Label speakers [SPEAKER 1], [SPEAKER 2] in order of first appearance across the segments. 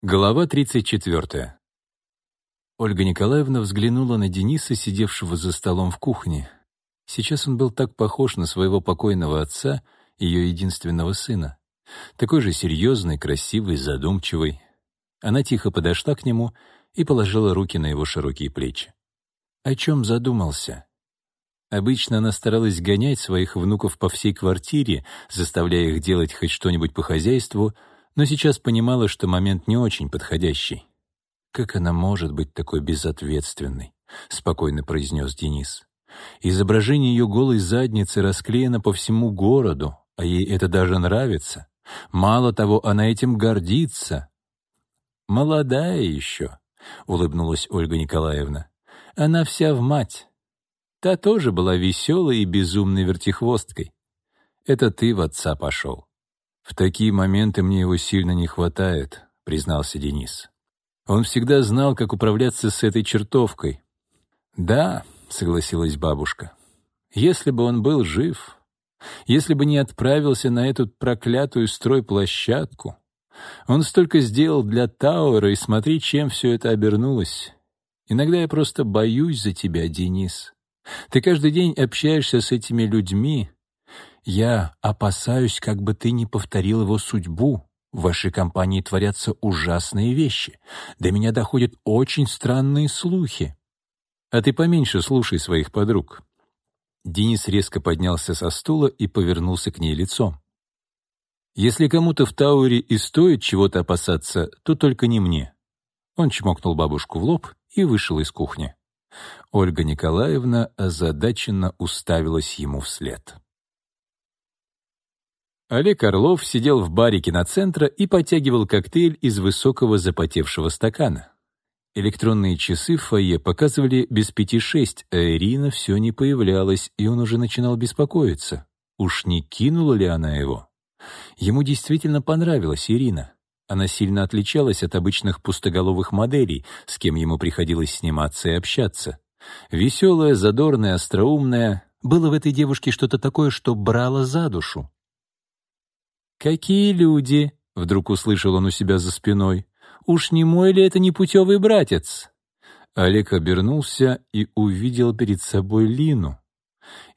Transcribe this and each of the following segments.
[SPEAKER 1] Глава 34. Ольга Николаевна взглянула на Дениса, сидевшего за столом в кухне. Сейчас он был так похож на своего покойного отца, ее единственного сына. Такой же серьезный, красивый, задумчивый. Она тихо подошла к нему и положила руки на его широкие плечи. О чем задумался? Обычно она старалась гонять своих внуков по всей квартире, заставляя их делать хоть что-нибудь по хозяйству — но сейчас понимала, что момент не очень подходящий. «Как она может быть такой безответственной?» — спокойно произнес Денис. «Изображение ее голой задницы расклеено по всему городу, а ей это даже нравится. Мало того, она этим гордится». «Молодая еще», — улыбнулась Ольга Николаевна. «Она вся в мать. Та тоже была веселой и безумной вертихвосткой. Это ты в отца пошел. «В такие моменты мне его сильно не хватает», — признался Денис. «Он всегда знал, как управляться с этой чертовкой». «Да», — согласилась бабушка, — «если бы он был жив, если бы не отправился на эту проклятую стройплощадку, он столько сделал для Тауэра, и смотри, чем все это обернулось. Иногда я просто боюсь за тебя, Денис. Ты каждый день общаешься с этими людьми, я опасаюсь, как бы ты не повторил его судьбу. В вашей компании творятся ужасные вещи. До меня доходят очень странные слухи. А ты поменьше слушай своих подруг». Денис резко поднялся со стула и повернулся к ней лицом. «Если кому-то в Тауэре и стоит чего-то опасаться, то только не мне». Он чмокнул бабушку в лоб и вышел из кухни. Ольга Николаевна озадаченно уставилась ему вслед. Олег Орлов сидел в баре киноцентра и потягивал коктейль из высокого запотевшего стакана. Электронные часы в фойе показывали без пяти шесть, а Ирина все не появлялась, и он уже начинал беспокоиться. Уж не кинула ли она его? Ему действительно понравилась Ирина. Она сильно отличалась от обычных пустоголовых моделей, с кем ему приходилось сниматься и общаться. Веселая, задорная, остроумная. Было в этой девушке что-то такое, что брало за душу. «Какие люди!» — вдруг услышал он у себя за спиной. «Уж не мой ли это непутевый братец?» Олег обернулся и увидел перед собой Лину.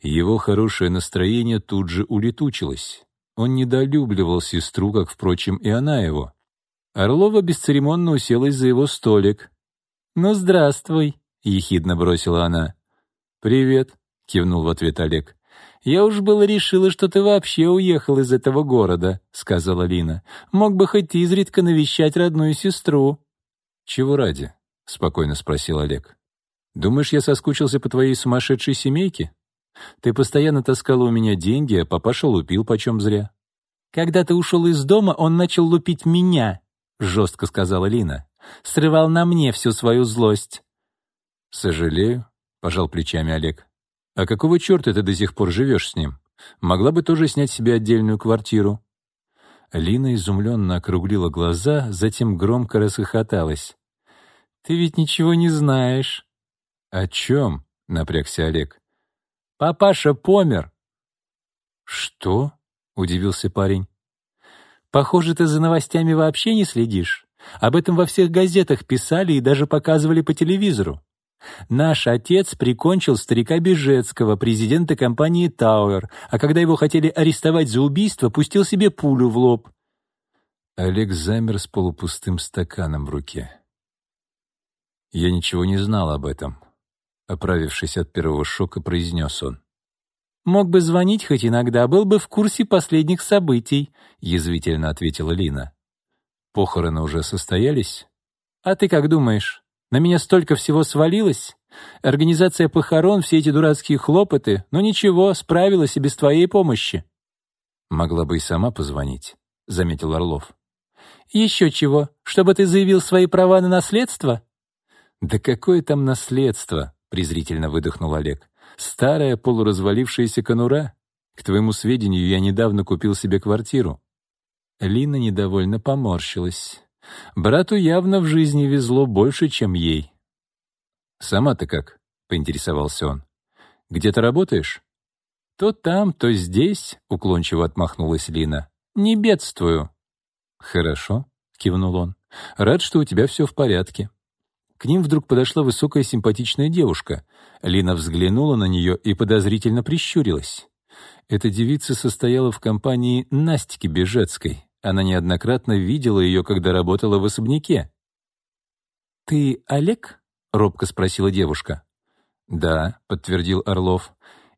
[SPEAKER 1] Его хорошее настроение тут же улетучилось. Он недолюбливал сестру, как, впрочем, и она его. Орлова бесцеремонно уселась за его столик. «Ну, здравствуй», — ехидно бросила она. «Привет», — кивнул в ответ Олег. «Я уж было решила, что ты вообще уехал из этого города», — сказала Лина. «Мог бы хоть изредка навещать родную сестру». «Чего ради?» — спокойно спросил Олег. «Думаешь, я соскучился по твоей сумасшедшей семейке? Ты постоянно таскала у меня деньги, а папаша лупил почем зря». «Когда ты ушел из дома, он начал лупить меня», — жестко сказала Лина. «Срывал на мне всю свою злость». «Сожалею», — пожал плечами Олег. «А какого черта ты до сих пор живешь с ним? Могла бы тоже снять себе отдельную квартиру». Лина изумленно округлила глаза, затем громко расхохоталась. «Ты ведь ничего не знаешь». «О чем?» — напрягся Олег. «Папаша помер». «Что?» — удивился парень. «Похоже, ты за новостями вообще не следишь. Об этом во всех газетах писали и даже показывали по телевизору. Наш отец прикончил старика Бежецкого, президента компании «Тауэр», а когда его хотели арестовать за убийство, пустил себе пулю в лоб. Олег замер с полупустым стаканом в руке. «Я ничего не знал об этом», — оправившись от первого шока, произнес он. «Мог бы звонить хоть иногда, был бы в курсе последних событий», — язвительно ответила Лина. «Похороны уже состоялись?» «А ты как думаешь?» На меня столько всего свалилось. Организация похорон, все эти дурацкие хлопоты. Но ничего, справилась и без твоей помощи». «Могла бы и сама позвонить», — заметил Орлов. «Еще чего? Чтобы ты заявил свои права на наследство?» «Да какое там наследство?» — презрительно выдохнул Олег. «Старая полуразвалившаяся конура. К твоему сведению, я недавно купил себе квартиру». Лина недовольно поморщилась. Брату явно в жизни везло больше, чем ей. «Сама-то как?» — поинтересовался он. «Где ты работаешь?» «То там, то здесь», — уклончиво отмахнулась Лина. «Не бедствую». «Хорошо», — кивнул он. Рад, что у тебя все в порядке». К ним вдруг подошла высокая симпатичная девушка. Лина взглянула на нее и подозрительно прищурилась. Эта девица состояла в компании Настики Бежецкой. Она неоднократно видела ее, когда работала в особняке. «Ты Олег?» — робко спросила девушка. «Да», — подтвердил Орлов.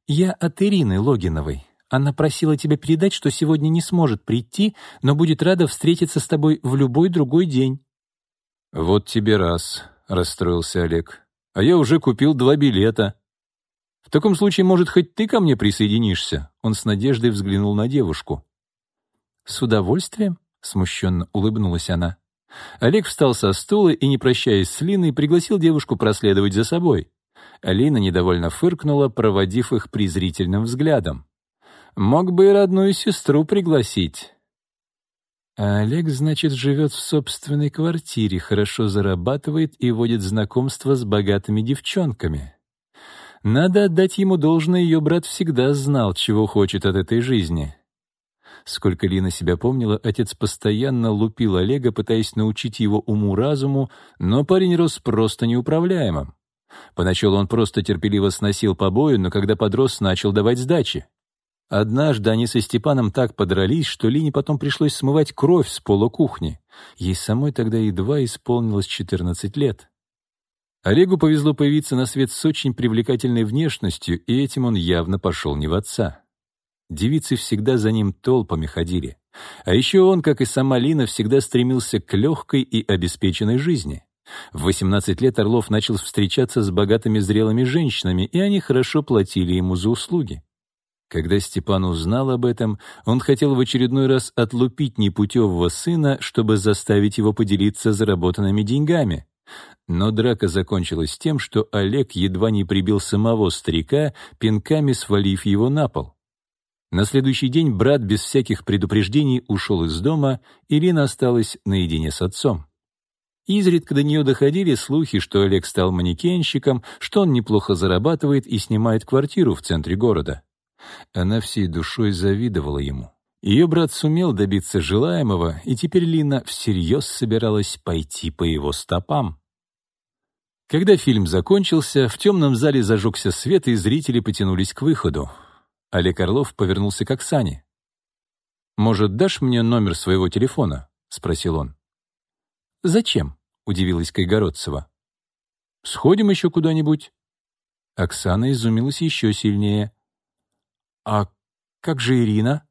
[SPEAKER 1] «Я от Ирины Логиновой. Она просила тебя передать, что сегодня не сможет прийти, но будет рада встретиться с тобой в любой другой день».
[SPEAKER 2] «Вот тебе раз», — расстроился Олег. «А я уже купил два билета». «В таком случае, может, хоть ты ко мне присоединишься?» Он с надеждой взглянул на девушку.
[SPEAKER 1] «С удовольствием», — смущенно улыбнулась она. Олег встал со стула и, не прощаясь с Линой, пригласил девушку проследовать за собой. Алина недовольно фыркнула, проводив их презрительным взглядом. «Мог бы и родную сестру пригласить». А Олег, значит, живет в собственной квартире, хорошо зарабатывает и водит знакомства с богатыми девчонками. Надо отдать ему должное, ее брат всегда знал, чего хочет от этой жизни. Сколько Лина себя помнила, отец постоянно лупил Олега, пытаясь научить его уму-разуму, но парень рос просто неуправляемым. Поначалу он просто терпеливо сносил побои, но когда подрос, начал давать сдачи. Однажды они со Степаном так подрались, что Лине потом пришлось смывать кровь с пола кухни. Ей самой тогда едва исполнилось 14 лет. Олегу повезло появиться на свет с очень привлекательной внешностью, и этим он явно пошел не в отца. Девицы всегда за ним толпами ходили. А еще он, как и сама Лина, всегда стремился к легкой и обеспеченной жизни. В 18 лет Орлов начал встречаться с богатыми зрелыми женщинами, и они хорошо платили ему за услуги. Когда Степан узнал об этом, он хотел в очередной раз отлупить непутевого сына, чтобы заставить его поделиться заработанными деньгами. Но драка закончилась тем, что Олег едва не прибил самого старика, пинками свалив его на пол. На следующий день брат без всяких предупреждений ушел из дома, Ирина осталась наедине с отцом. Изредка до нее доходили слухи, что Олег стал манекенщиком, что он неплохо зарабатывает и снимает квартиру в центре города. Она всей душой завидовала ему. Ее брат сумел добиться желаемого, и теперь Лина всерьез собиралась пойти по его стопам. Когда фильм закончился, в темном зале зажегся свет, и зрители потянулись к выходу. Олег Орлов повернулся к Оксане. «Может, дашь мне номер своего телефона?» — спросил он. «Зачем?» — удивилась Кайгородцева. «Сходим еще куда-нибудь?» Оксана изумилась еще сильнее. «А как же Ирина?»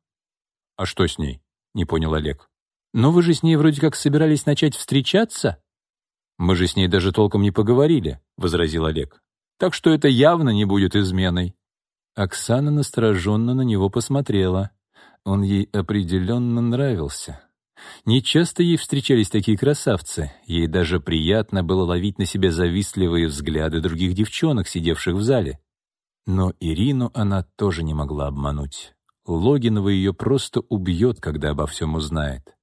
[SPEAKER 1] «А что с ней?» — не понял Олег. «Но вы же с ней вроде как собирались начать встречаться?» «Мы же с ней даже толком не поговорили», — возразил Олег. «Так что это явно не будет изменой». Оксана настороженно на него посмотрела. Он ей определенно нравился. Нечасто ей встречались такие красавцы. Ей даже приятно было ловить на себе завистливые взгляды других девчонок, сидевших в зале. Но Ирину она тоже не могла обмануть. Логинова ее просто убьет, когда обо всем узнает.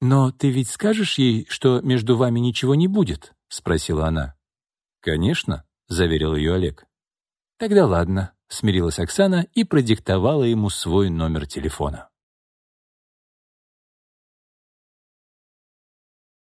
[SPEAKER 1] «Но ты ведь скажешь ей, что между вами ничего не будет?» — спросила она. «Конечно», — заверил ее Олег. «Тогда ладно», — смирилась Оксана и продиктовала ему свой номер телефона.